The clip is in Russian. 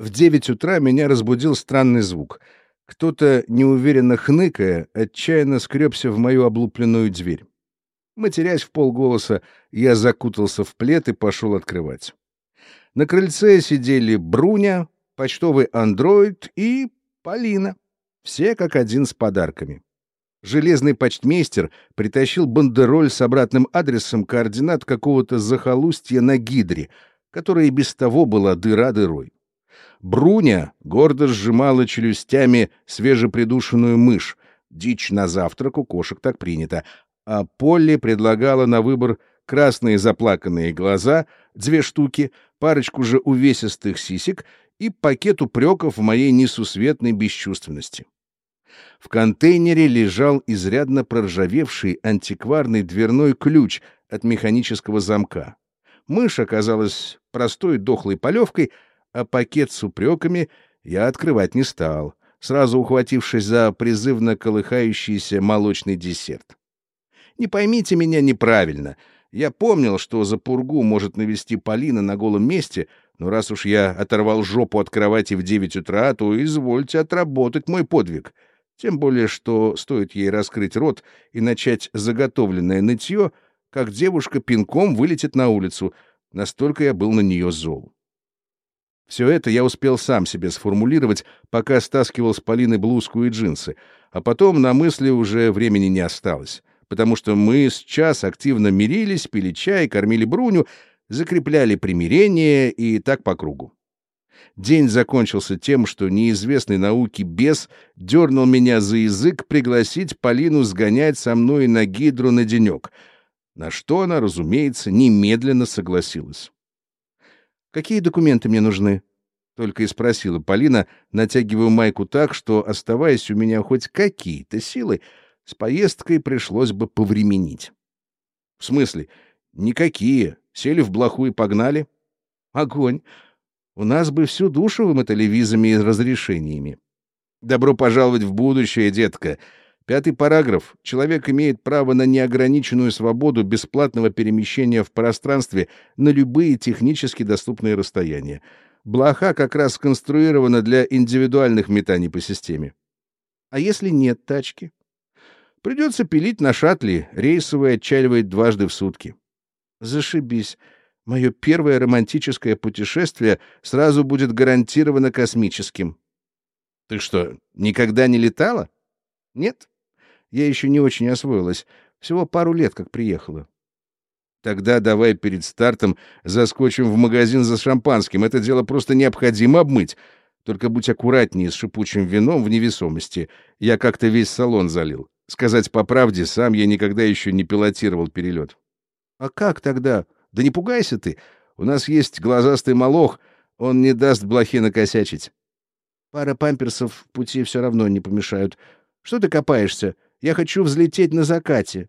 В девять утра меня разбудил странный звук. Кто-то, неуверенно хныкая, отчаянно скребся в мою облупленную дверь. Матерясь в полголоса, я закутался в плед и пошел открывать. На крыльце сидели Бруня, почтовый андроид и Полина. Все как один с подарками. Железный почтмейстер притащил бандероль с обратным адресом координат какого-то захолустья на Гидре, которая и без того была дыра дырой. Бруня гордо сжимала челюстями свежепридушенную мышь. Дичь на завтрак у кошек так принято. А Полли предлагала на выбор красные заплаканные глаза, две штуки, парочку же увесистых сисек и пакет упреков в моей несусветной бесчувственности. В контейнере лежал изрядно проржавевший антикварный дверной ключ от механического замка. Мышь оказалась простой дохлой полевкой, а пакет с упреками я открывать не стал, сразу ухватившись за призывно колыхающийся молочный десерт. Не поймите меня неправильно. Я помнил, что за пургу может навести Полина на голом месте, но раз уж я оторвал жопу от кровати в девять утра, то извольте отработать мой подвиг — тем более, что стоит ей раскрыть рот и начать заготовленное нытье, как девушка пинком вылетит на улицу. Настолько я был на нее зол. Все это я успел сам себе сформулировать, пока стаскивал с Полины блузку и джинсы, а потом на мысли уже времени не осталось, потому что мы с час активно мирились, пили чай, кормили Бруню, закрепляли примирение и так по кругу. День закончился тем, что неизвестный науке бес дернул меня за язык пригласить Полину сгонять со мной на гидру на денек, на что она, разумеется, немедленно согласилась. «Какие документы мне нужны?» — только и спросила Полина, натягивая майку так, что, оставаясь у меня хоть какие-то силы, с поездкой пришлось бы повременить. «В смысле? Никакие. Сели в блоху и погнали?» «Огонь!» У нас бы всю душу вымотали визами и разрешениями. Добро пожаловать в будущее, детка. Пятый параграф. Человек имеет право на неограниченную свободу бесплатного перемещения в пространстве на любые технически доступные расстояния. Блоха как раз сконструирована для индивидуальных метаний по системе. А если нет тачки? Придется пилить на шаттле, рейсовый отчаливает дважды в сутки. Зашибись. Мое первое романтическое путешествие сразу будет гарантированно космическим. Ты что, никогда не летала? Нет. Я еще не очень освоилась. Всего пару лет как приехала. Тогда давай перед стартом заскочим в магазин за шампанским. Это дело просто необходимо обмыть. Только будь аккуратнее с шипучим вином в невесомости. Я как-то весь салон залил. Сказать по правде, сам я никогда еще не пилотировал перелет. А как тогда? Да не пугайся ты. У нас есть глазастый молох, он не даст блохе накосячить. Пара памперсов в пути все равно не помешают. Что ты копаешься? Я хочу взлететь на закате.